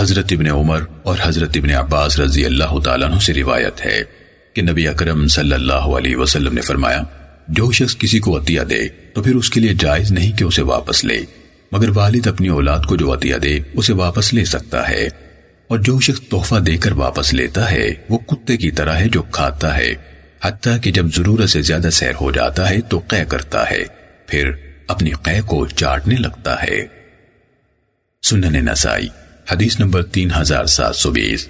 حضرت ابن عمر اور حضرت ابن عباس رضی اللہ تعالیٰ عنہ سے روایت ہے کہ نبی اکرم صلی اللہ علیہ وسلم نے فرمایا، جو شخص کسی کو عطیہ دے تو پھر اس کے لیے جائز نہیں کہ اسے واپس لے، مگر والد اپنی اولاد کو جو عطیہ دے اسے واپس لے سکتا ہے۔ اور جو شخص تحفہ دے کر واپس لیتا ہے، وہ کتے کی طرح ہے جو کھاتا ہے۔ حتیٰ کہ جب ضرورت سے زیادہ سیر ہو جاتا ہے تو قے کرتا ہے، پھر اپنی قے کو چاٹنے لگتا ہے۔ سنن نسائی حدیث نمبر تین ہزار سات سو بیس۔